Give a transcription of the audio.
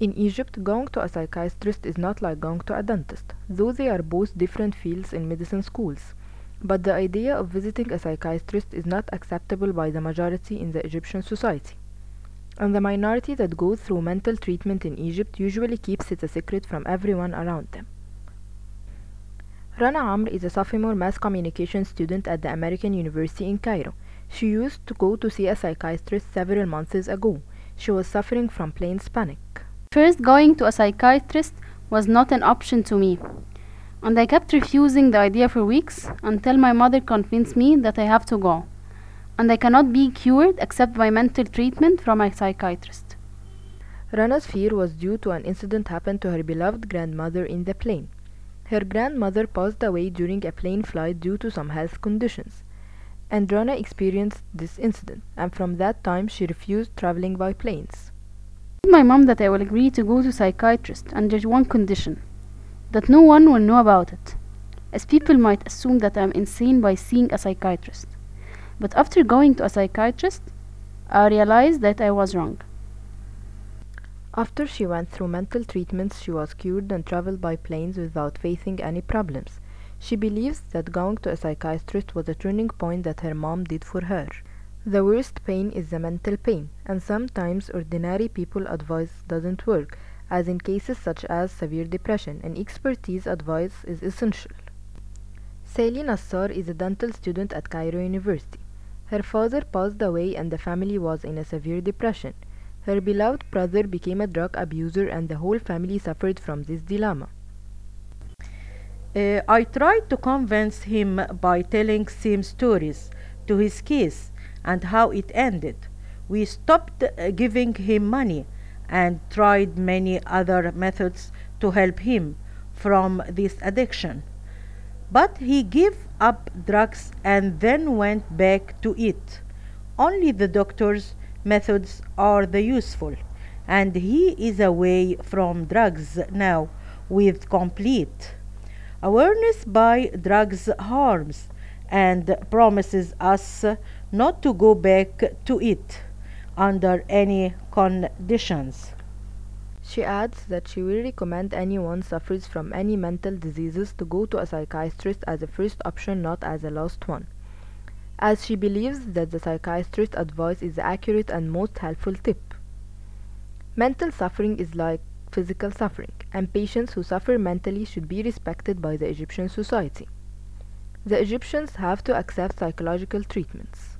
In Egypt, going to a psychiatrist is not like going to a dentist, though they are both different fields in medicine schools. But the idea of visiting a psychiatrist is not acceptable by the majority in the Egyptian society. And the minority that goes through mental treatment in Egypt usually keeps it a secret from everyone around them. Rana Amr is a sophomore mass communication student at the American University in Cairo. She used to go to see a psychiatrist several months ago. She was suffering from plane panic. First, going to a psychiatrist was not an option to me, and I kept refusing the idea for weeks until my mother convinced me that I have to go, and I cannot be cured except by mental treatment from a psychiatrist. Rana's fear was due to an incident happened to her beloved grandmother in the plane. Her grandmother passed away during a plane flight due to some health conditions. And Rana experienced this incident, and from that time she refused traveling by planes. My mom that I will agree to go to psychiatrist under one condition that no one will know about it, as people might assume that I am insane by seeing a psychiatrist. But after going to a psychiatrist, I realized that I was wrong. After she went through mental treatments, she was cured and traveled by planes without facing any problems. She believes that going to a psychiatrist was a turning point that her mom did for her. The worst pain is the mental pain, and sometimes ordinary people advice doesn't work, as in cases such as severe depression, and expertise advice is essential. Sally Nassar is a dental student at Cairo University. Her father passed away and the family was in a severe depression. Her beloved brother became a drug abuser and the whole family suffered from this dilemma. Uh, I tried to convince him by telling same stories to his case and how it ended. We stopped uh, giving him money and tried many other methods to help him from this addiction. But he gave up drugs and then went back to it. Only the doctor's methods are the useful, and he is away from drugs now with complete awareness by drugs harms and promises us not to go back to it under any conditions. She adds that she will recommend anyone suffers from any mental diseases to go to a psychiatrist as a first option, not as a last one, as she believes that the psychiatrist advice is the accurate and most helpful tip. Mental suffering is like physical suffering, and patients who suffer mentally should be respected by the Egyptian society. The Egyptians have to accept psychological treatments.